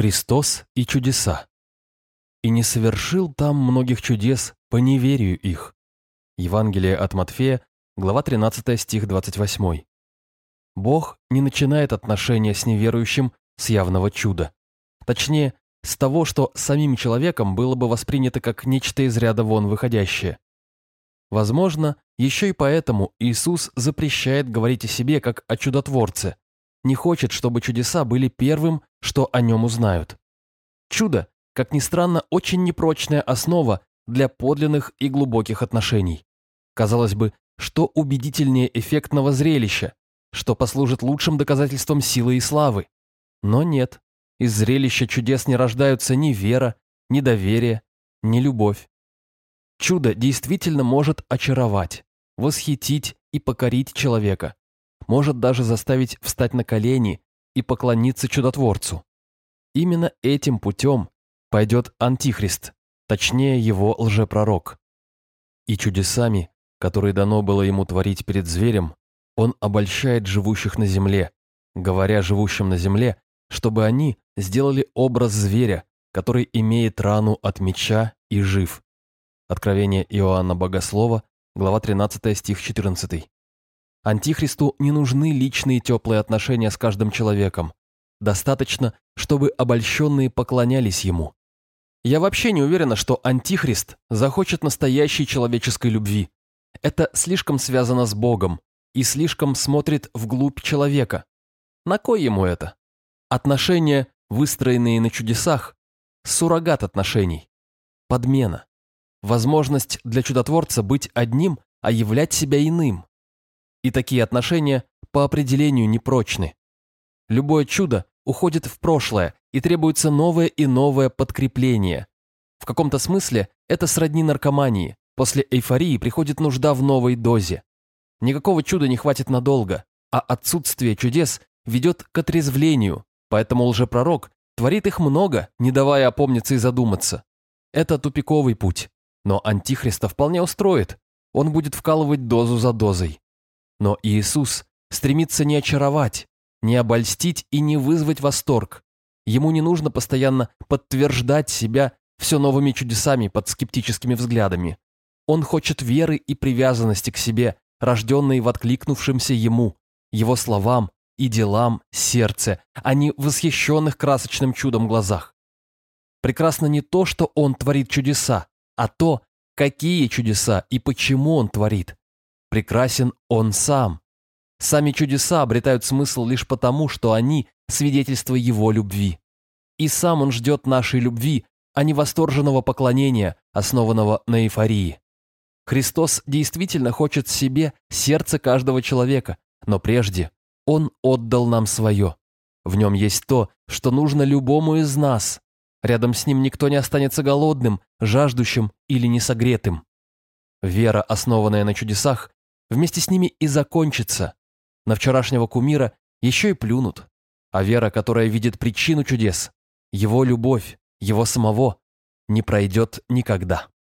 Христос и чудеса. И не совершил там многих чудес по неверию их. Евангелие от Матфея, глава 13, стих 28. Бог не начинает отношения с неверующим с явного чуда. Точнее, с того, что самим человеком было бы воспринято как нечто из ряда вон выходящее. Возможно, еще и поэтому Иисус запрещает говорить о себе как о чудотворце, не хочет, чтобы чудеса были первым, что о нем узнают. Чудо, как ни странно, очень непрочная основа для подлинных и глубоких отношений. Казалось бы, что убедительнее эффектного зрелища, что послужит лучшим доказательством силы и славы. Но нет, из зрелища чудес не рождаются ни вера, ни доверие, ни любовь. Чудо действительно может очаровать, восхитить и покорить человека, может даже заставить встать на колени и поклониться чудотворцу. Именно этим путем пойдет Антихрист, точнее его лжепророк. И чудесами, которые дано было ему творить перед зверем, он обольщает живущих на земле, говоря живущим на земле, чтобы они сделали образ зверя, который имеет рану от меча и жив. Откровение Иоанна Богослова, глава 13 стих 14. Антихристу не нужны личные теплые отношения с каждым человеком. Достаточно, чтобы обольщенные поклонялись ему. Я вообще не уверена, что Антихрист захочет настоящей человеческой любви. Это слишком связано с Богом и слишком смотрит вглубь человека. На кой ему это? Отношения, выстроенные на чудесах, суррогат отношений, подмена, возможность для чудотворца быть одним, а являть себя иным. И такие отношения по определению непрочны. Любое чудо уходит в прошлое и требуется новое и новое подкрепление. В каком-то смысле это сродни наркомании. После эйфории приходит нужда в новой дозе. Никакого чуда не хватит надолго, а отсутствие чудес ведет к отрезвлению, поэтому лжепророк творит их много, не давая опомниться и задуматься. Это тупиковый путь, но Антихриста вполне устроит. Он будет вкалывать дозу за дозой. Но Иисус стремится не очаровать, не обольстить и не вызвать восторг. Ему не нужно постоянно подтверждать себя все новыми чудесами под скептическими взглядами. Он хочет веры и привязанности к себе, рожденной в откликнувшемся ему, его словам и делам сердце, а не восхищенных красочным чудом глазах. Прекрасно не то, что он творит чудеса, а то, какие чудеса и почему он творит прекрасен Он сам. Сами чудеса обретают смысл лишь потому, что они – свидетельство Его любви. И сам Он ждет нашей любви, а не восторженного поклонения, основанного на эйфории. Христос действительно хочет себе сердце каждого человека, но прежде Он отдал нам свое. В нем есть то, что нужно любому из нас. Рядом с ним никто не останется голодным, жаждущим или несогретым. Вера, основанная на чудесах, вместе с ними и закончится. На вчерашнего кумира еще и плюнут. А вера, которая видит причину чудес, его любовь, его самого, не пройдет никогда.